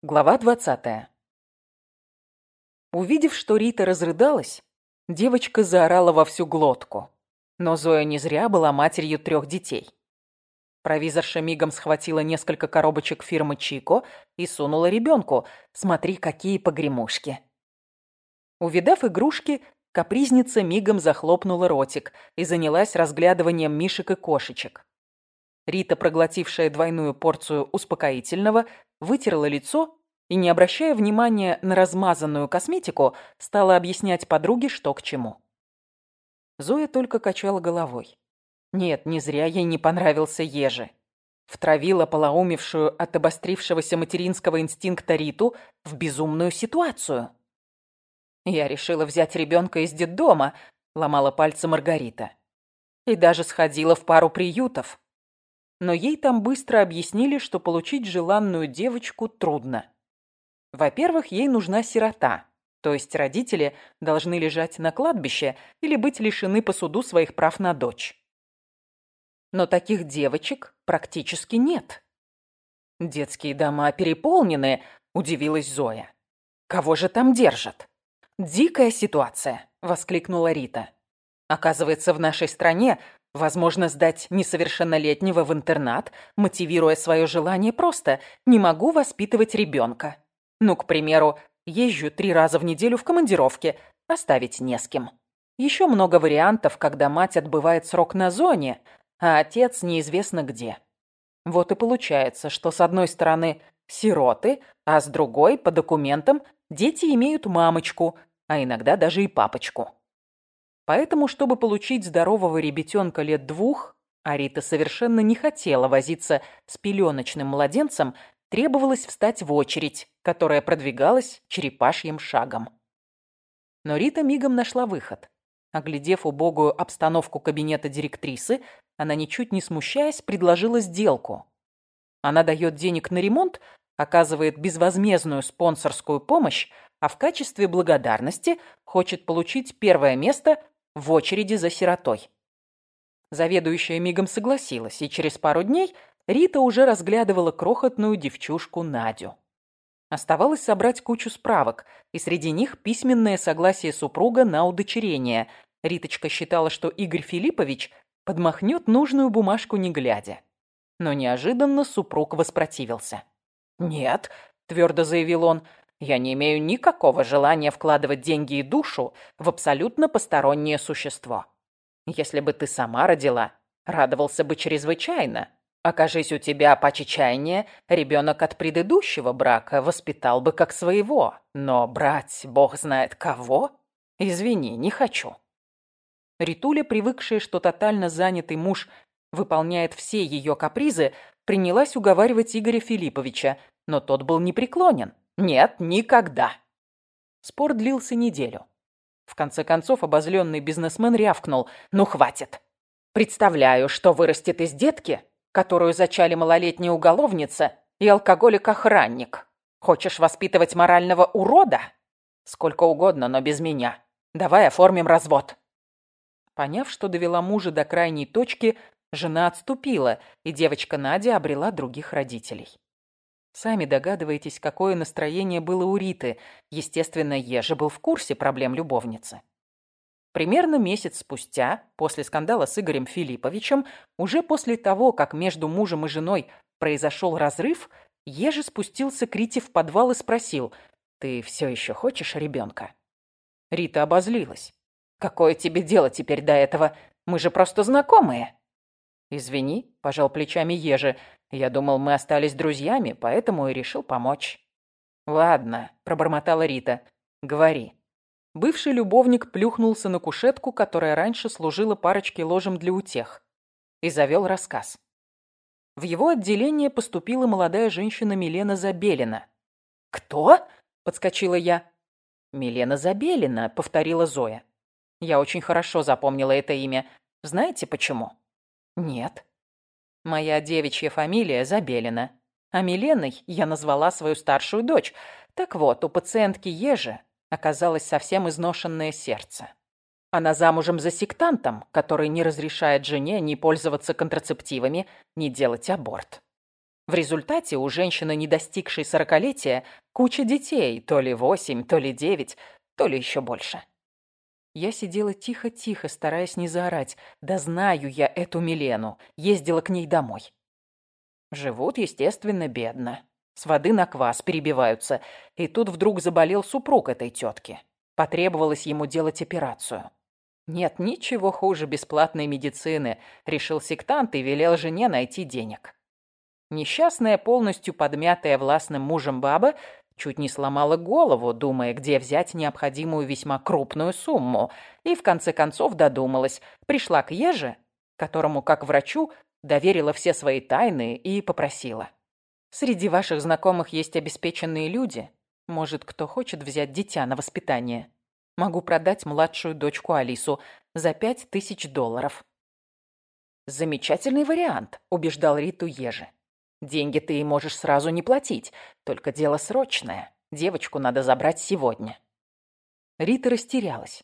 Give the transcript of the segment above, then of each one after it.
Глава 20. Увидев, что Рита разрыдалась, девочка заорала во всю глотку. Но Зоя не зря была матерью трех детей. Провизорша мигом схватила несколько коробочек фирмы Чико и сунула ребенку. Смотри, какие погремушки. Увидав игрушки, капризница мигом захлопнула ротик и занялась разглядыванием мишек и кошечек. Рита, проглотившая двойную порцию успокоительного, вытерла лицо и, не обращая внимания на размазанную косметику, стала объяснять подруге, что к чему. Зоя только качала головой. Нет, не зря ей не понравился Ежи. Втравила полоумевшую от обострившегося материнского инстинкта Риту в безумную ситуацию. «Я решила взять ребенка из детдома», — ломала пальцы Маргарита. «И даже сходила в пару приютов но ей там быстро объяснили, что получить желанную девочку трудно. Во-первых, ей нужна сирота, то есть родители должны лежать на кладбище или быть лишены по суду своих прав на дочь. Но таких девочек практически нет. «Детские дома переполнены», – удивилась Зоя. «Кого же там держат?» «Дикая ситуация», – воскликнула Рита. «Оказывается, в нашей стране Возможно, сдать несовершеннолетнего в интернат, мотивируя свое желание просто «не могу воспитывать ребенка». Ну, к примеру, езжу три раза в неделю в командировке, оставить не с кем. Еще много вариантов, когда мать отбывает срок на зоне, а отец неизвестно где. Вот и получается, что с одной стороны сироты, а с другой, по документам, дети имеют мамочку, а иногда даже и папочку. Поэтому, чтобы получить здорового ребятенка лет двух, Арита совершенно не хотела возиться с пеленочным младенцем, требовалось встать в очередь, которая продвигалась черепашьим шагом. Но Рита мигом нашла выход. Оглядев убогую обстановку кабинета директрисы, она, ничуть не смущаясь, предложила сделку. Она дает денег на ремонт, оказывает безвозмездную спонсорскую помощь, а в качестве благодарности хочет получить первое место в очереди за сиротой. Заведующая мигом согласилась, и через пару дней Рита уже разглядывала крохотную девчушку Надю. Оставалось собрать кучу справок, и среди них письменное согласие супруга на удочерение. Риточка считала, что Игорь Филиппович подмахнет нужную бумажку не глядя. Но неожиданно супруг воспротивился. «Нет», — твердо заявил он, я не имею никакого желания вкладывать деньги и душу в абсолютно постороннее существо. Если бы ты сама родила, радовался бы чрезвычайно. Окажись у тебя почечаяние, ребенок от предыдущего брака воспитал бы как своего. Но брать бог знает кого? Извини, не хочу. Ритуля, привыкшая, что тотально занятый муж выполняет все ее капризы, принялась уговаривать Игоря Филипповича, но тот был непреклонен. Нет, никогда. Спор длился неделю. В конце концов, обозленный бизнесмен рявкнул. «Ну, хватит. Представляю, что вырастет из детки, которую зачали малолетняя уголовница и алкоголик-охранник. Хочешь воспитывать морального урода? Сколько угодно, но без меня. Давай оформим развод». Поняв, что довела мужа до крайней точки, жена отступила, и девочка Надя обрела других родителей. Сами догадываетесь, какое настроение было у Риты. Естественно, Ежи был в курсе проблем любовницы. Примерно месяц спустя, после скандала с Игорем Филипповичем, уже после того, как между мужем и женой произошел разрыв, Ежи спустился к Рите в подвал и спросил, «Ты все еще хочешь ребенка?» Рита обозлилась. «Какое тебе дело теперь до этого? Мы же просто знакомые». «Извини», – пожал плечами Ежи, я думал, мы остались друзьями, поэтому и решил помочь». «Ладно», — пробормотала Рита. «Говори». Бывший любовник плюхнулся на кушетку, которая раньше служила парочке ложем для утех, и завел рассказ. В его отделение поступила молодая женщина Милена Забелина. «Кто?» — подскочила я. «Милена Забелина», — повторила Зоя. Я очень хорошо запомнила это имя. Знаете почему? Нет. Моя девичья фамилия Забелина. А Миленой я назвала свою старшую дочь. Так вот, у пациентки Ежи оказалось совсем изношенное сердце. Она замужем за сектантом, который не разрешает жене ни пользоваться контрацептивами, ни делать аборт. В результате у женщины, не достигшей сорокалетия, куча детей, то ли восемь, то ли девять, то ли еще больше. Я сидела тихо-тихо, стараясь не заорать. Да знаю я эту Милену, ездила к ней домой. Живут, естественно, бедно. С воды на квас перебиваются. И тут вдруг заболел супруг этой тетки. Потребовалось ему делать операцию. Нет ничего хуже бесплатной медицины, решил сектант и велел жене найти денег. Несчастная, полностью подмятая властным мужем баба чуть не сломала голову, думая, где взять необходимую весьма крупную сумму, и в конце концов додумалась, пришла к Еже, которому, как врачу, доверила все свои тайны и попросила. «Среди ваших знакомых есть обеспеченные люди. Может, кто хочет взять дитя на воспитание?» Могу продать младшую дочку Алису за пять тысяч долларов». «Замечательный вариант», — убеждал Риту Ежи. «Деньги ты можешь сразу не платить, только дело срочное. Девочку надо забрать сегодня». Рита растерялась.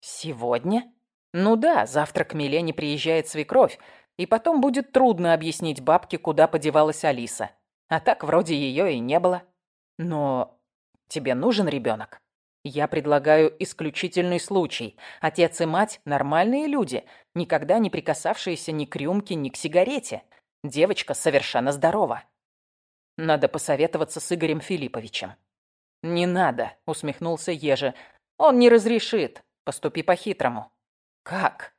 «Сегодня?» «Ну да, завтра к Милене приезжает свекровь, и потом будет трудно объяснить бабке, куда подевалась Алиса. А так вроде ее и не было. Но тебе нужен ребенок?» Я предлагаю исключительный случай. Отец и мать – нормальные люди, никогда не прикасавшиеся ни к рюмке, ни к сигарете. Девочка совершенно здорова. Надо посоветоваться с Игорем Филипповичем. «Не надо», — усмехнулся Ежи. «Он не разрешит. Поступи по-хитрому». «Как?»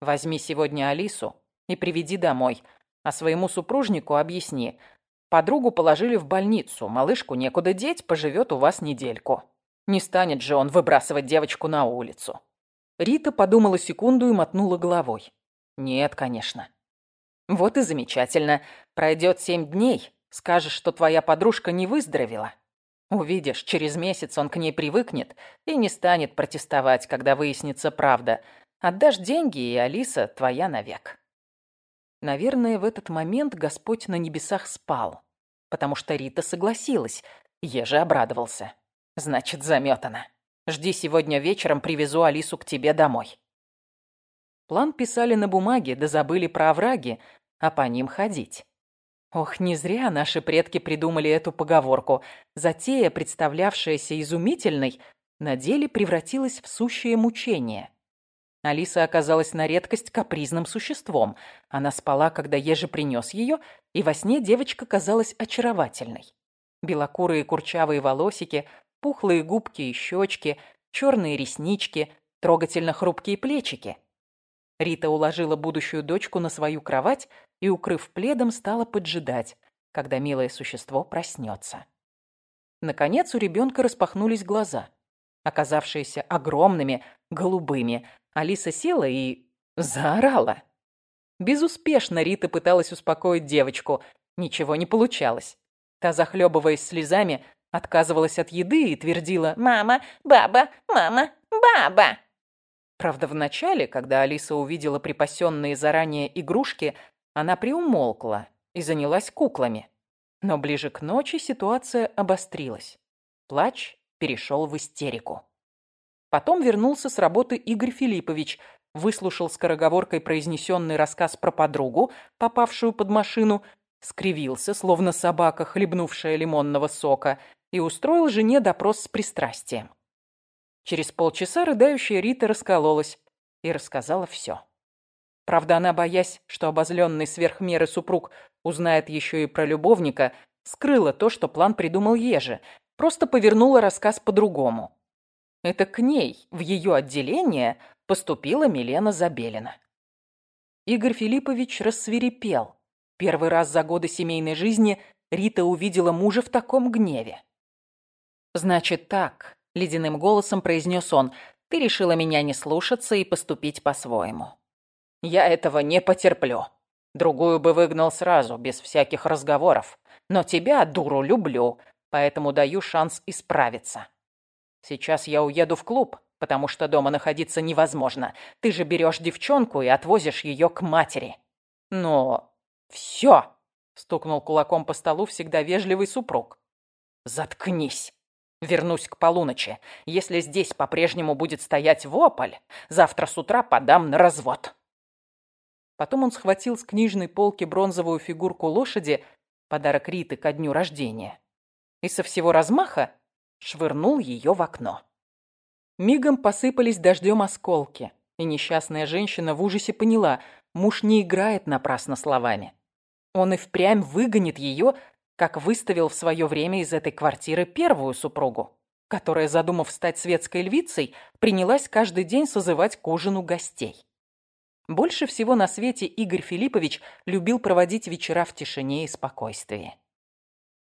«Возьми сегодня Алису и приведи домой, а своему супружнику объясни. Подругу положили в больницу, малышку некуда деть, поживет у вас недельку». Не станет же он выбрасывать девочку на улицу. Рита подумала секунду и мотнула головой. Нет, конечно. Вот и замечательно. Пройдет семь дней, скажешь, что твоя подружка не выздоровела. Увидишь, через месяц он к ней привыкнет и не станет протестовать, когда выяснится правда. Отдашь деньги, и Алиса твоя навек. Наверное, в этот момент Господь на небесах спал, потому что Рита согласилась, Еже обрадовался. Значит, заметано. Жди сегодня вечером, привезу Алису к тебе домой. План писали на бумаге, да забыли про овраги, а по ним ходить. Ох, не зря наши предки придумали эту поговорку. Затея, представлявшаяся изумительной, на деле превратилась в сущее мучение. Алиса оказалась на редкость капризным существом. Она спала, когда Ежи принес ее, и во сне девочка казалась очаровательной. Белокурые курчавые волосики, пухлые губки и щечки, черные реснички, трогательно хрупкие плечики. Рита уложила будущую дочку на свою кровать и, укрыв пледом, стала поджидать, когда милое существо проснется. Наконец у ребенка распахнулись глаза, оказавшиеся огромными, голубыми. Алиса села и заорала. Безуспешно Рита пыталась успокоить девочку. Ничего не получалось. Та, захлебываясь слезами, отказывалась от еды и твердила «Мама, баба, мама, баба». Правда, вначале, когда Алиса увидела припасенные заранее игрушки, она приумолкла и занялась куклами. Но ближе к ночи ситуация обострилась. Плач перешел в истерику. Потом вернулся с работы Игорь Филиппович, выслушал скороговоркой произнесенный рассказ про подругу, попавшую под машину, скривился, словно собака, хлебнувшая лимонного сока, и устроил жене допрос с пристрастием. Через полчаса рыдающая Рита раскололась и рассказала все. Правда, она, боясь, что обозленный сверх меры супруг узнает еще и про любовника, скрыла то, что план придумал Еже, просто повернула рассказ по-другому. Это к ней, в ее отделение, поступила Милена Забелина. Игорь Филиппович рассверепел. Первый раз за годы семейной жизни Рита увидела мужа в таком гневе. «Значит так», — ледяным голосом произнес он, «ты решила меня не слушаться и поступить по-своему». «Я этого не потерплю. Другую бы выгнал сразу, без всяких разговоров. Но тебя, дуру, люблю, поэтому даю шанс исправиться. Сейчас я уеду в клуб, потому что дома находиться невозможно. Ты же берешь девчонку и отвозишь ее к матери. Но... все!» — стукнул кулаком по столу всегда вежливый супруг. «Заткнись!» Вернусь к полуночи. Если здесь по-прежнему будет стоять вопль, завтра с утра подам на развод. Потом он схватил с книжной полки бронзовую фигурку лошади подарок Риты ко дню рождения, и со всего размаха швырнул ее в окно. Мигом посыпались дождем осколки, и несчастная женщина в ужасе поняла, муж не играет напрасно словами. Он и впрямь выгонит ее, как выставил в свое время из этой квартиры первую супругу, которая, задумав стать светской львицей, принялась каждый день созывать к ужину гостей. Больше всего на свете Игорь Филиппович любил проводить вечера в тишине и спокойствии.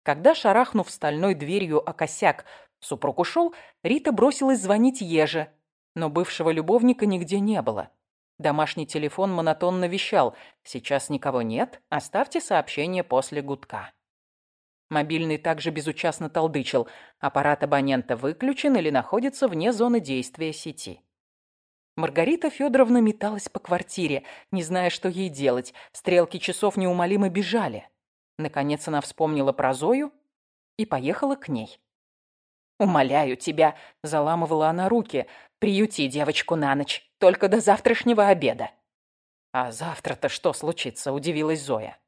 Когда, шарахнув стальной дверью о косяк, супруг ушел, Рита бросилась звонить Еже, но бывшего любовника нигде не было. Домашний телефон монотонно вещал «Сейчас никого нет, оставьте сообщение после гудка». Мобильный также безучастно толдычил «Аппарат абонента выключен или находится вне зоны действия сети». Маргарита Федоровна металась по квартире, не зная, что ей делать. Стрелки часов неумолимо бежали. Наконец она вспомнила про Зою и поехала к ней. «Умоляю тебя», — заламывала она руки, — «приюти девочку на ночь, только до завтрашнего обеда». «А завтра-то что случится?» — удивилась Зоя.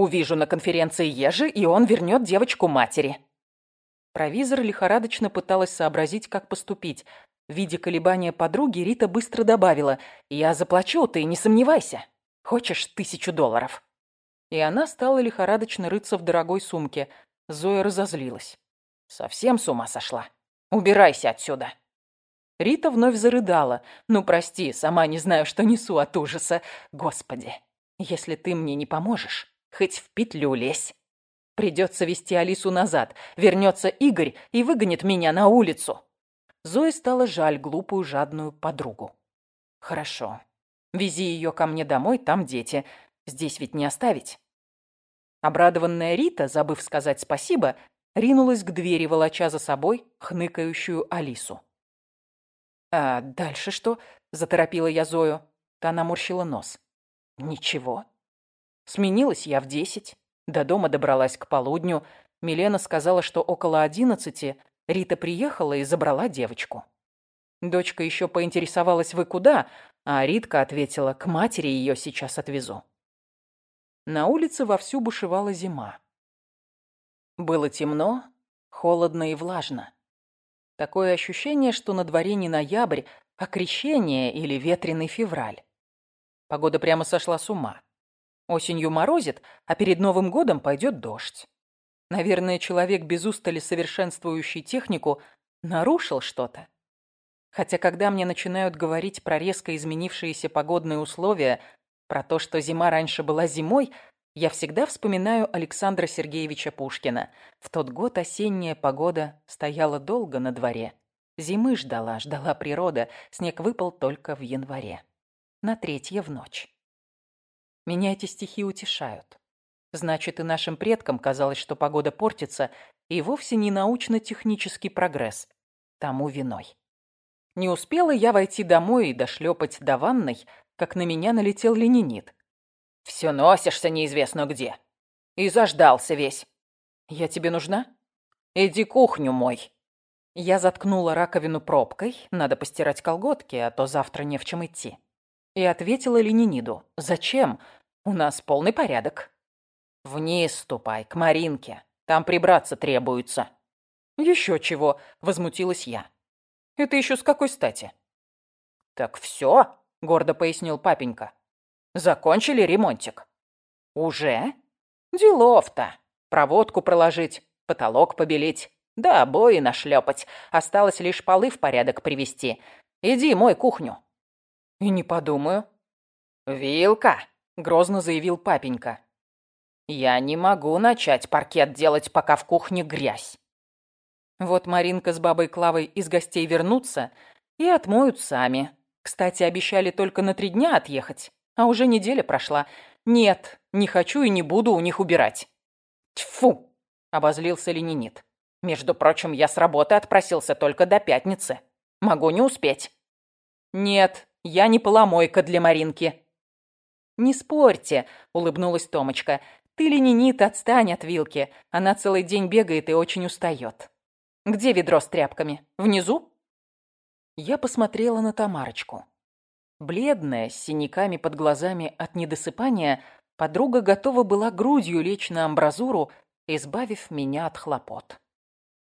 «Увижу на конференции Ежи, и он вернет девочку матери». Провизор лихорадочно пыталась сообразить, как поступить. Видя колебания подруги, Рита быстро добавила, «Я заплачу, ты не сомневайся. Хочешь тысячу долларов?» И она стала лихорадочно рыться в дорогой сумке. Зоя разозлилась. Совсем с ума сошла. Убирайся отсюда. Рита вновь зарыдала. Ну, прости, сама не знаю, что несу от ужаса. Господи, если ты мне не поможешь, хоть в петлю лезь. Придется вести Алису назад. Вернется Игорь и выгонит меня на улицу. Зое стало жаль глупую жадную подругу. Хорошо. Вези ее ко мне домой, там дети. Здесь ведь не оставить. Обрадованная Рита, забыв сказать спасибо, ринулась к двери, волоча за собой хныкающую Алису. «А дальше что?» – заторопила я Зою. Та наморщила нос. «Ничего. Сменилась я в десять. До дома добралась к полудню. Милена сказала, что около одиннадцати Рита приехала и забрала девочку. Дочка еще поинтересовалась, вы куда, а Ритка ответила, к матери ее сейчас отвезу. На улице вовсю бушевала зима. Было темно, холодно и влажно. Такое ощущение, что на дворе не ноябрь, а крещение или ветреный февраль. Погода прямо сошла с ума. Осенью морозит, а перед Новым годом пойдет дождь. Наверное, человек без устали совершенствующий технику нарушил что-то. Хотя когда мне начинают говорить про резко изменившиеся погодные условия, про то, что зима раньше была зимой – я всегда вспоминаю Александра Сергеевича Пушкина. В тот год осенняя погода стояла долго на дворе. Зимы ждала, ждала природа, снег выпал только в январе. На третье в ночь. Меня эти стихи утешают. Значит, и нашим предкам казалось, что погода портится, и вовсе не научно-технический прогресс. Тому виной. Не успела я войти домой и дошлепать до ванной, как на меня налетел ленинит. Все носишься неизвестно где. И заждался весь. Я тебе нужна? Иди кухню мой. Я заткнула раковину пробкой, надо постирать колготки, а то завтра не в чем идти. И ответила Лениниду. Зачем? У нас полный порядок. Вниз ступай, к Маринке. Там прибраться требуется. Еще чего, возмутилась я. Это еще с какой стати? Так все, гордо пояснил папенька. Закончили ремонтик? Уже? Делов-то. Проводку проложить, потолок побелить, да обои нашлепать. Осталось лишь полы в порядок привести. Иди, мой кухню. И не подумаю. Вилка, грозно заявил папенька. Я не могу начать паркет делать, пока в кухне грязь. Вот Маринка с бабой Клавой из гостей вернутся и отмоют сами. Кстати, обещали только на три дня отъехать. А уже неделя прошла. Нет, не хочу и не буду у них убирать. Тьфу! Обозлился ленинит. Между прочим, я с работы отпросился только до пятницы. Могу не успеть. Нет, я не поломойка для Маринки. Не спорьте, улыбнулась Томочка. Ты, ленинит, отстань от вилки. Она целый день бегает и очень устает. Где ведро с тряпками? Внизу? Я посмотрела на Тамарочку. Бледная, с синяками под глазами от недосыпания, Подруга готова была грудью лечь на амбразуру, избавив меня от хлопот.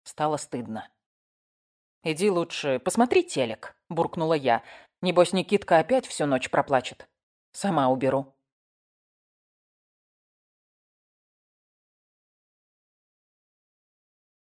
Стало стыдно. «Иди лучше посмотри телек», — буркнула я. «Небось, Никитка опять всю ночь проплачет. Сама уберу».